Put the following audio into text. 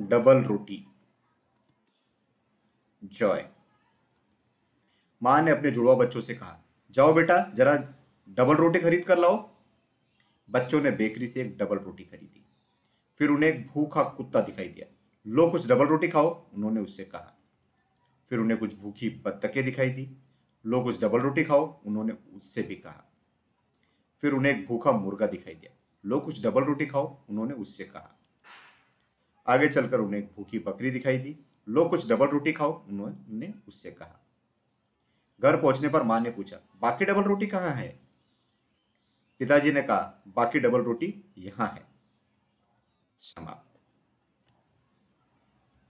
Double रोटी। Joy. माँ ने अपने जुड़वा बच्चों से कहा, जाओ बेटा, जरा डबल रोटी खरीद कर लाओ। बच्चों ने बेकरी से एक डबल रोटी खरीदी। फिर उन्हें एक भूखा कुत्ता दिखाई दिया। लो, कुछ डबल रोटी खाओ, उन्होंने उससे कहा। फिर उन्हें कुछ भूखी बत्तखें दिखाई दी। लो, कुछ डबल रोटी खाओ, उन्होंने उससे भी कहा। फिर उन्हें एक भूखा मुर्गा दिखाई दिया। लो, कुछ डबल रोटी खाओ, उन्होंने उससे कहा। आगे चलकर उन्हें भूखी बकरी दिखाई दी। लो, कुछ डबल रोटी खाओ, उन्होंने उससे कहा। घर पहुँचने पर माँ ने पूछा, बाकी डबल रोटी कहाँ है? पिताजी ने कहा, बाकी डबल रोटी यहाँ है। समाप्त